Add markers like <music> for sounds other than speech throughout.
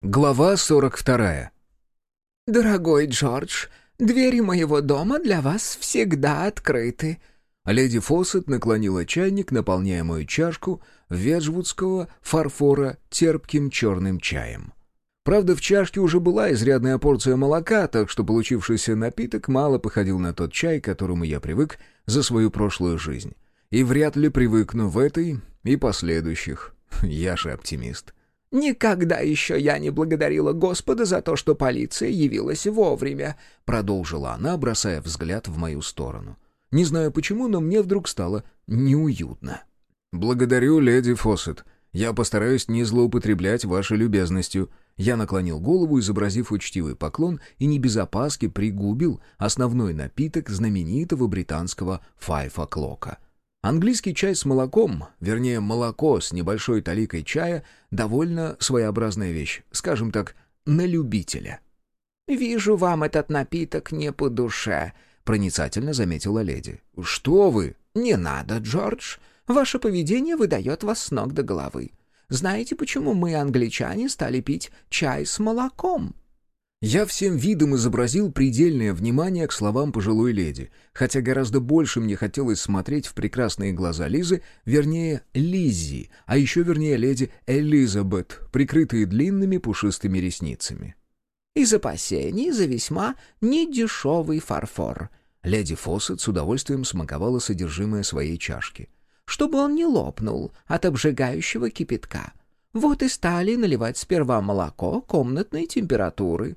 Глава 42. «Дорогой Джордж, двери моего дома для вас всегда открыты». Леди Фоссет наклонила чайник, наполняя мою чашку веджвудского фарфора терпким черным чаем. Правда, в чашке уже была изрядная порция молока, так что получившийся напиток мало походил на тот чай, к которому я привык за свою прошлую жизнь. И вряд ли привыкну в этой и последующих. <laughs> Я же оптимист. «Никогда еще я не благодарила Господа за то, что полиция явилась вовремя», — продолжила она, бросая взгляд в мою сторону. Не знаю почему, но мне вдруг стало неуютно. «Благодарю, леди Фоссет. Я постараюсь не злоупотреблять вашей любезностью». Я наклонил голову, изобразив учтивый поклон, и не без опаски пригубил основной напиток знаменитого британского «Файфа Клока». Английский чай с молоком, вернее, молоко с небольшой таликой чая, довольно своеобразная вещь, скажем так, на любителя. «Вижу, вам этот напиток не по душе», — проницательно заметила леди. «Что вы?» «Не надо, Джордж. Ваше поведение выдает вас с ног до головы. Знаете, почему мы, англичане, стали пить чай с молоком?» Я всем видом изобразил предельное внимание к словам пожилой леди, хотя гораздо больше мне хотелось смотреть в прекрасные глаза Лизы, вернее, Лиззи, а еще вернее леди Элизабет, прикрытые длинными пушистыми ресницами. «Из опасений за весьма недешевый фарфор», Леди Фоссет с удовольствием смаковала содержимое своей чашки. «Чтобы он не лопнул от обжигающего кипятка. Вот и стали наливать сперва молоко комнатной температуры».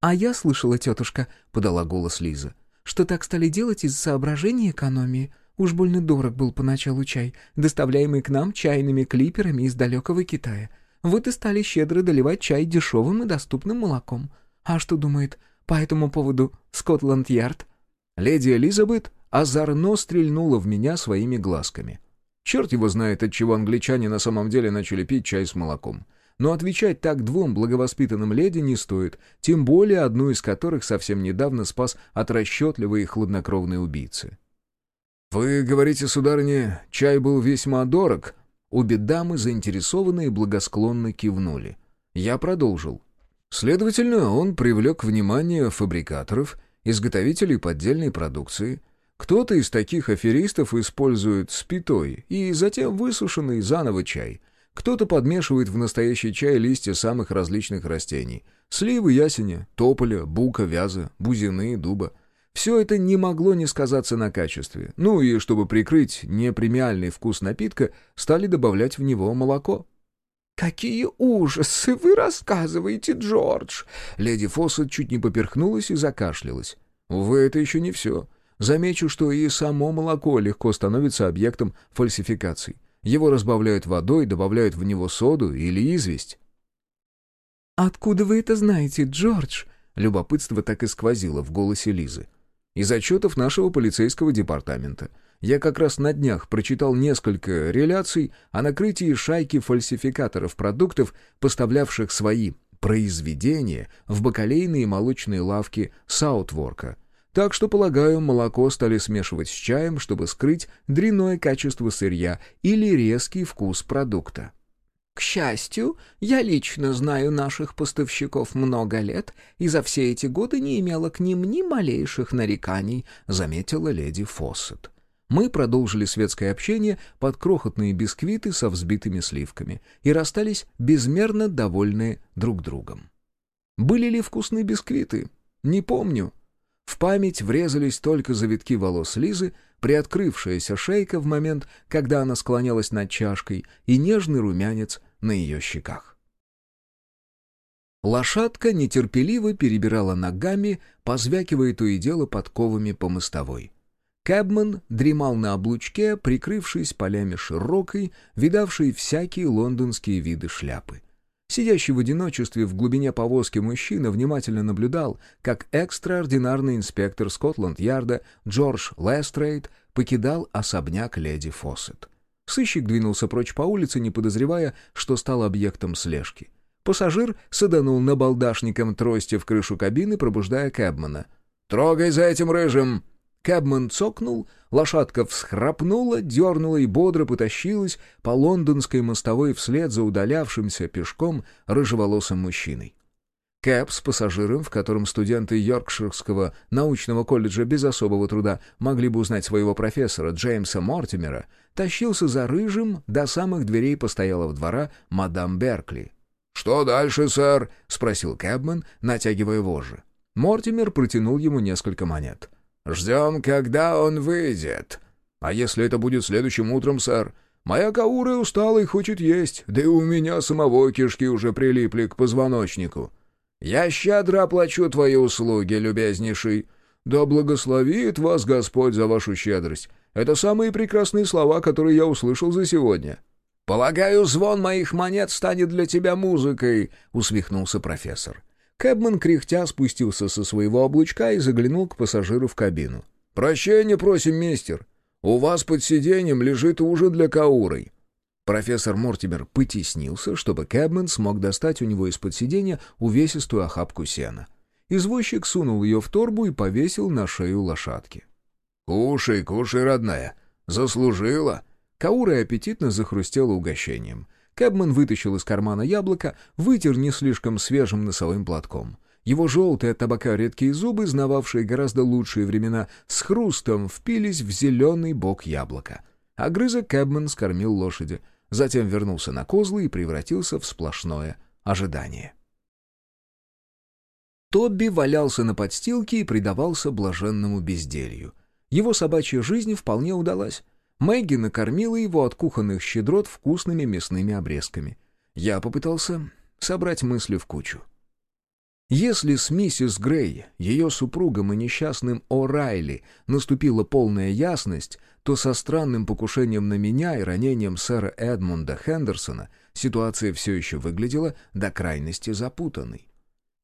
«А я слышала, тетушка», — подала голос Лиза, «что так стали делать из соображений экономии. Уж больно дорог был поначалу чай, доставляемый к нам чайными клиперами из далекого Китая. Вот и стали щедро доливать чай дешевым и доступным молоком. А что думает по этому поводу Скотланд-Ярд?» Леди Элизабет озорно стрельнула в меня своими глазками. Черт его знает, от чего англичане на самом деле начали пить чай с молоком. Но отвечать так двум благовоспитанным леди не стоит, тем более одну из которых совсем недавно спас от расчетливой и хладнокровной убийцы. «Вы говорите, сударыня, чай был весьма дорог?» Обе дамы, заинтересованные, благосклонно кивнули. Я продолжил. Следовательно, он привлек внимание фабрикаторов, изготовителей поддельной продукции. Кто-то из таких аферистов использует спитой и затем высушенный заново чай — кто-то подмешивает в настоящий чай листья самых различных растений. Сливы, ясеня, тополя, бука, вяза, бузины, дуба. Все это не могло не сказаться на качестве. Ну и чтобы прикрыть непремиальный вкус напитка, стали добавлять в него молоко. «Какие ужасы вы рассказываете, Джордж!» Леди Фоссет чуть не поперхнулась и закашлялась. «Увы, это еще не все. Замечу, что и само молоко легко становится объектом фальсификаций. Его разбавляют водой, добавляют в него соду или известь. «Откуда вы это знаете, Джордж?» Любопытство так и сквозило в голосе Лизы. «Из отчетов нашего полицейского департамента. Я как раз на днях прочитал несколько реляций о накрытии шайки фальсификаторов продуктов, поставлявших свои произведения в бакалейные и молочные лавки Саутворка — так что, полагаю, молоко стали смешивать с чаем, чтобы скрыть дрянное качество сырья или резкий вкус продукта. К счастью, я лично знаю наших поставщиков много лет и за все эти годы не имела к ним ни малейших нареканий, заметила леди Фоссет. Мы продолжили светское общение под крохотные бисквиты со взбитыми сливками и расстались безмерно довольные друг другом. Были ли вкусные бисквиты? Не помню. В память врезались только завитки волос Лизы, приоткрывшаяся шейка в момент, когда она склонялась над чашкой, и нежный румянец на ее щеках. Лошадка нетерпеливо перебирала ногами, позвякивая то и дело подковами по мостовой. Кэбман дремал на облучке, прикрывшись полями широкой, видавшей всякие лондонские виды шляпы. Сидящий в одиночестве в глубине повозки мужчина внимательно наблюдал, как экстраординарный инспектор Скотланд-Ярда Джордж Лестрейд покидал особняк леди Фоссет. Сыщик двинулся прочь по улице, не подозревая, что стал объектом слежки. Пассажир саданул набалдашником трости в крышу кабины, пробуждая Кэбмана. «Трогай за этим рыжим!» Кэбман цокнул, лошадка всхрапнула, дернула и бодро потащилась по лондонской мостовой вслед за удалявшимся пешком рыжеволосым мужчиной. Кэб с пассажиром, в котором студенты Йоркширского научного колледжа без особого труда могли бы узнать своего профессора Джеймса Мортимера, тащился за рыжим до самых дверей постоялого двора мадам Беркли. «Что дальше, сэр?» — спросил Кэбман, натягивая вожжи. Мортимер протянул ему несколько монет. «Ждем, когда он выйдет». «А если это будет следующим утром, сэр? Моя Каура устала и хочет есть, да и у меня самого кишки уже прилипли к позвоночнику». «Я щедро оплачу твои услуги, любезнейший. Да благословит вас Господь за вашу щедрость. Это самые прекрасные слова, которые я услышал за сегодня». «Полагаю, звон моих монет станет для тебя музыкой», — усмехнулся профессор. Кэбман кряхтя спустился со своего облучка и заглянул к пассажиру в кабину. «Прощения просим, мистер. У вас под сиденьем лежит ужин для Каурой». Профессор Мортимер потеснился, чтобы Кэбман смог достать у него из-под сиденья увесистую охапку сена. Извозчик сунул ее в торбу и повесил на шею лошадки. «Кушай, кушай, родная. Заслужила». Каура аппетитно захрустела угощением. Кэбман вытащил из кармана яблоко, вытер не слишком свежим носовым платком. Его желтые от табака редкие зубы, знававшие гораздо лучшие времена, с хрустом впились в зеленый бок яблока. Огрызок Кэбман скормил лошади, затем вернулся на козлы и превратился в сплошное ожидание. Тобби валялся на подстилке и предавался блаженному безделью. Его собачья жизнь вполне удалась. Мэгги накормила его от кухонных щедрот вкусными мясными обрезками. Я попытался собрать мысли в кучу. Если с миссис Грей, ее супругом и несчастным О'Райли наступила полная ясность, то со странным покушением на меня и ранением сэра Эдмунда Хендерсона ситуация все еще выглядела до крайности запутанной.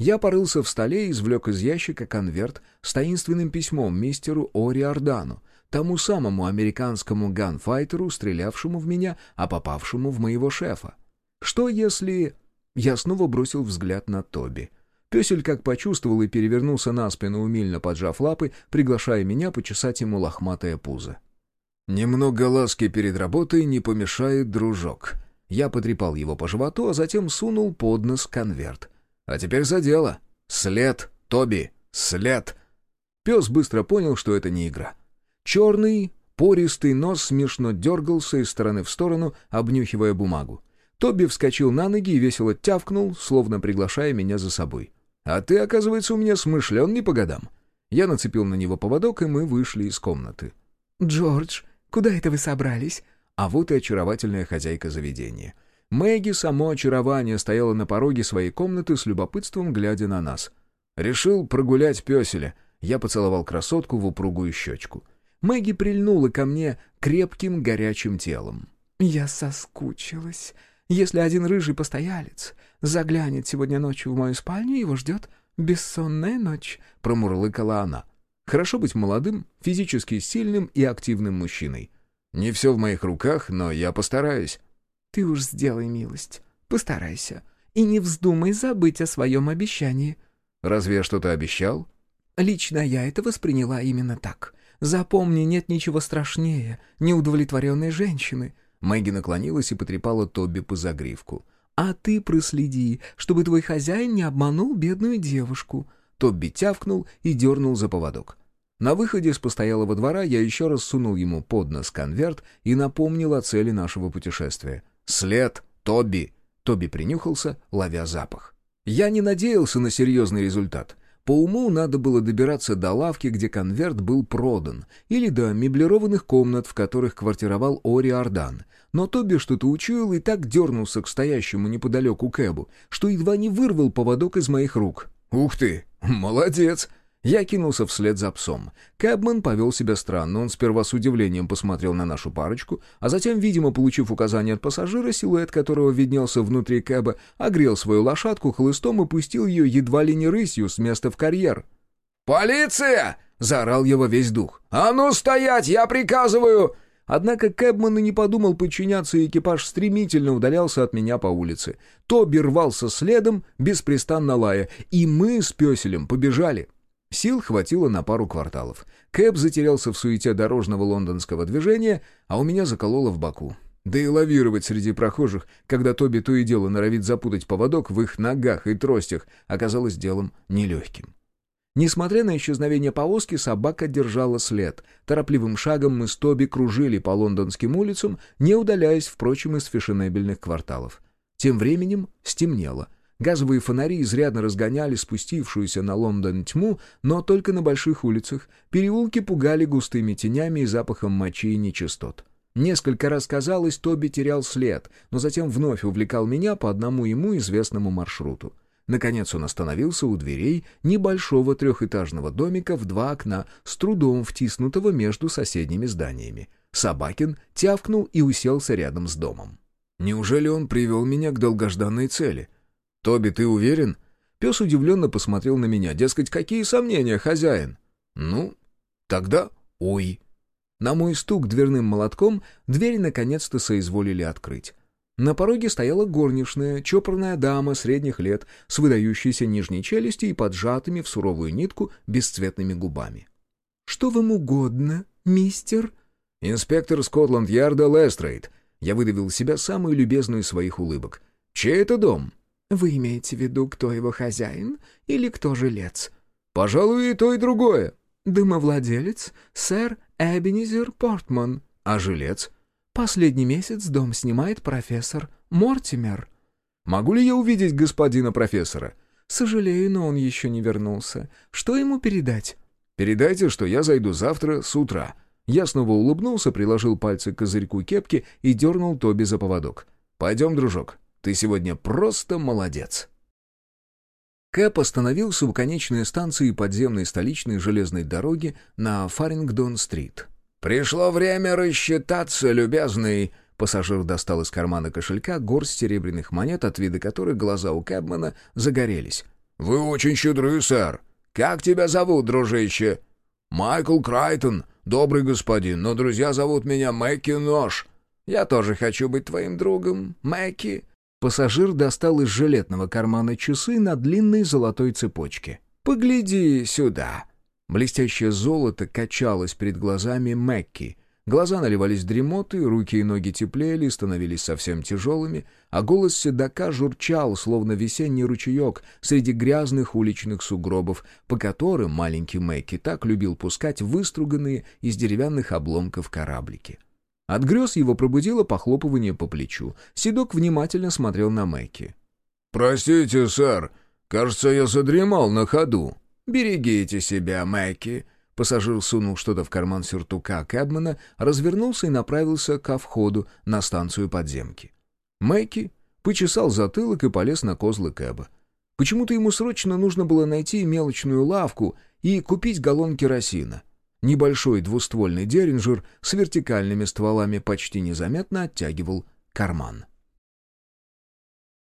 Я порылся в столе и извлек из ящика конверт с таинственным письмом мистеру О'Риордану, тому самому американскому ганфайтеру, стрелявшему в меня, а попавшему в моего шефа. Что если... Я снова бросил взгляд на Тоби. Песель как почувствовал и перевернулся на спину, умильно поджав лапы, приглашая меня почесать ему лохматое пузо. «Немного ласки перед работой не помешает, дружок». Я потрепал его по животу, а затем сунул под нос конверт. «А теперь за дело. След, Тоби, след». Пес быстро понял, что это не игра. Черный, пористый нос смешно дергался из стороны в сторону, обнюхивая бумагу. Тоби вскочил на ноги и весело тявкнул, словно приглашая меня за собой. «А ты, оказывается, у меня смышлен не по годам». Я нацепил на него поводок, и мы вышли из комнаты. «Джордж, куда это вы собрались?» А вот и очаровательная хозяйка заведения. Мэгги, само очарование, стояла на пороге своей комнаты с любопытством, глядя на нас. Решил прогулять песеля. Я поцеловал красотку в упругую щечку. Мэгги прильнула ко мне крепким горячим телом. «Я соскучилась. Если один рыжий постоялец заглянет сегодня ночью в мою спальню, его ждет бессонная ночь», — промурлыкала она. «Хорошо быть молодым, физически сильным и активным мужчиной. Не все в моих руках, но я постараюсь». «Ты уж сделай милость, постарайся, и не вздумай забыть о своем обещании». «Разве я что-то обещал?» «Лично я это восприняла именно так. Запомни, нет ничего страшнее неудовлетворенной женщины». Мэгги наклонилась и потрепала Тоби по загривку. «А ты проследи, чтобы твой хозяин не обманул бедную девушку». Тобби тявкнул и дернул за поводок. На выходе с постоялого двора я еще раз сунул ему под нос конверт и напомнил о цели нашего путешествия. «След! Тобби!» Тоби принюхался, ловя запах. Я не надеялся на серьезный результат. По уму надо было добираться до лавки, где конверт был продан, или до меблированных комнат, в которых квартировал Ори Ардан. Но Тоби что-то учуял и так дернулся к стоящему неподалеку Кэбу, что едва не вырвал поводок из моих рук. «Ух ты! Молодец!» Я кинулся вслед за псом. Кэбман повел себя странно. Он сперва с удивлением посмотрел на нашу парочку, а затем, видимо, получив указание от пассажира, силуэт которого виднелся внутри Кэба, огрел свою лошадку хлыстом и пустил ее едва ли не рысью с места в карьер. «Полиция!» — заорал его весь дух. «А ну стоять! Я приказываю!» Однако Кэбман и не подумал подчиняться, и экипаж стремительно удалялся от меня по улице. Тоби рвался следом, беспрестанно лая, и мы с Песелем побежали. Сил хватило на пару кварталов. Кэб затерялся в суете дорожного лондонского движения, а у меня закололо в боку. Да и лавировать среди прохожих, когда Тоби то и дело норовит запутать поводок в их ногах и тростях, оказалось делом нелегким. Несмотря на исчезновение повозки, собака держала след. Торопливым шагом мы с Тоби кружили по лондонским улицам, не удаляясь, впрочем, из фешенебельных кварталов. Тем временем стемнело. Газовые фонари изрядно разгоняли спустившуюся на Лондон тьму, но только на больших улицах. Переулки пугали густыми тенями и запахом мочи и нечистот. Несколько раз казалось, Тоби терял след, но затем вновь увлекал меня по одному ему известному маршруту. Наконец он остановился у дверей небольшого трехэтажного домика в два окна, с трудом втиснутого между соседними зданиями. Собакин тявкнул и уселся рядом с домом. «Неужели он привел меня к долгожданной цели? Тоби, ты уверен?» Пес удивленно посмотрел на меня. Дескать, какие сомнения, хозяин? «Ну, тогда ой». На мой стук дверным молотком дверь наконец-то соизволили открыть. На пороге стояла горничная, чопорная дама средних лет, с выдающейся нижней челюстью и поджатыми в суровую нитку бесцветными губами. «Что вам угодно, мистер?» «Инспектор Скотланд-Ярда Лестрейд». Я выдавил из себя самую любезную из своих улыбок. «Чей это дом?» «Вы имеете в виду, кто его хозяин или кто жилец?» «Пожалуй, и то, и другое». «Дымовладелец, сэр Эбенизер Портман». «А жилец?» Последний месяц дом снимает профессор Мортимер. Могу ли я увидеть господина профессора? Сожалею, но он еще не вернулся. Что ему передать? Передайте, что я зайду завтра с утра. Я снова улыбнулся, приложил пальцы к козырьку кепки и дернул Тоби за поводок. Пойдем, дружок, ты сегодня просто молодец. Кэп остановился у конечной станции подземной столичной железной дороги на Фарингдон-стрит. «Пришло время рассчитаться, любезный!» Пассажир достал из кармана кошелька горсть серебряных монет, от вида которых глаза у Кэбмана загорелись. «Вы очень щедры, сэр! Как тебя зовут, дружище?» «Майкл Крайтон, добрый господин, но друзья зовут меня Мэкки Нож. Я тоже хочу быть твоим другом, Мэкки». Пассажир достал из жилетного кармана часы на длинной золотой цепочке. «Погляди сюда!» Блестящее золото качалось перед глазами Мэкки. Глаза наливались дремотой, руки и ноги теплели, становились совсем тяжелыми, а голос седока журчал, словно весенний ручеек среди грязных уличных сугробов, по которым маленький Мэкки так любил пускать выструганные из деревянных обломков кораблики. От грез его пробудило похлопывание по плечу. Седок внимательно смотрел на Мэкки. «Простите, сэр, кажется, я задремал на ходу». «Берегите себя, Мэкки!» Пассажир сунул что-то в карман сюртука Кэбмана, развернулся и направился ко входу на станцию подземки. Мэкки почесал затылок и полез на козлы Кэба. Почему-то ему срочно нужно было найти мелочную лавку и купить галлон керосина. Небольшой двуствольный деринджер с вертикальными стволами почти незаметно оттягивал карман.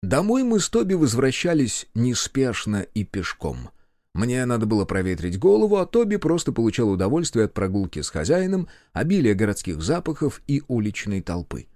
Домой мы с Тоби возвращались неспешно и пешком — мне надо было проветрить голову, а Тоби просто получал удовольствие от прогулки с хозяином, обилия городских запахов и уличной толпы.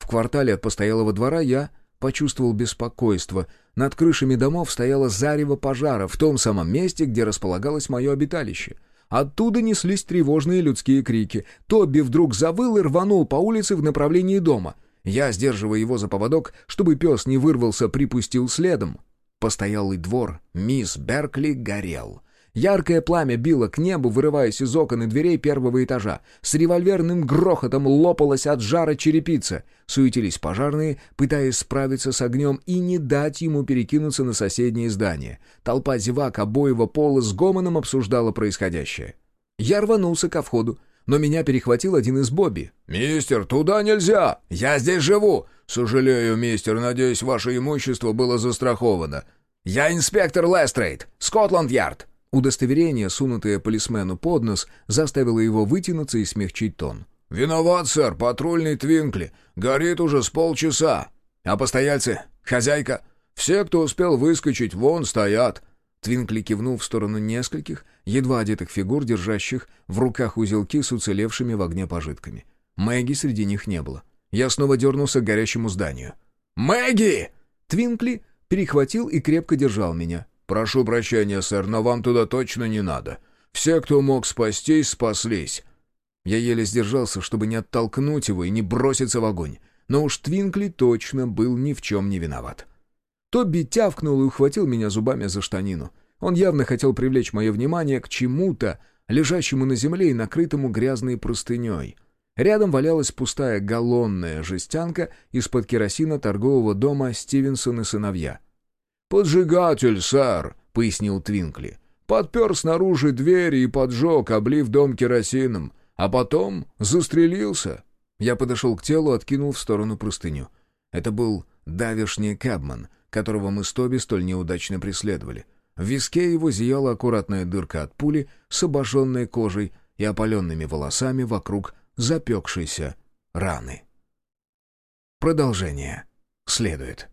В квартале от постоялого двора я почувствовал беспокойство. Над крышами домов стояло зарево пожара в том самом месте, где располагалось мое обиталище. Оттуда неслись тревожные людские крики. Тоби вдруг завыл и рванул по улице в направлении дома. Я, сдерживая его за поводок, чтобы пес не вырвался, припустил следом. Постоялый двор мисс Беркли горел. Яркое пламя било к небу, вырываясь из окон и дверей первого этажа. С револьверным грохотом лопалась от жара черепица. Суетились пожарные, пытаясь справиться с огнем и не дать ему перекинуться на соседнее здание. Толпа зевак обоего пола с гомоном обсуждала происходящее. Я рванулся ко входу, но меня перехватил один из Бобби. «Мистер, туда нельзя! Я здесь живу! Сожалею, мистер, надеюсь, ваше имущество было застраховано. Я инспектор Лестрейд, Скотланд-Ярд!» Удостоверение, сунутое полисмену под нос, заставило его вытянуться и смягчить тон. «Виноват, сэр, патрульный Твинкли. Горит уже с полчаса. А постояльцы? Хозяйка? Все, кто успел выскочить, вон стоят». Твинкли кивнул в сторону нескольких, едва одетых фигур, держащих в руках узелки с уцелевшими в огне пожитками. Мэгги среди них не было. Я снова дернулся к горящему зданию. «Мэгги!» Твинкли перехватил и крепко держал меня. «Прошу прощения, сэр, но вам туда точно не надо. Все, кто мог спастись, спаслись». Я еле сдержался, чтобы не оттолкнуть его и не броситься в огонь. Но уж Твинкли точно был ни в чем не виноват. Тобби тявкнул и ухватил меня зубами за штанину. Он явно хотел привлечь мое внимание к чему-то, лежащему на земле и накрытому грязной простыней. Рядом валялась пустая галлонная жестянка из-под керосина торгового дома «Стивенсон и сыновья». «Поджигатель, сэр», — пояснил Твинкли. «Подпер снаружи двери и поджег, облив дом керосином, а потом застрелился». Я подошел к телу, откинул в сторону простыню. Это был давишний кабман, которого мы с Тоби столь неудачно преследовали. В виске его зияла аккуратная дырка от пули с обожженной кожей и опаленными волосами вокруг запекшейся раны. Продолжение следует.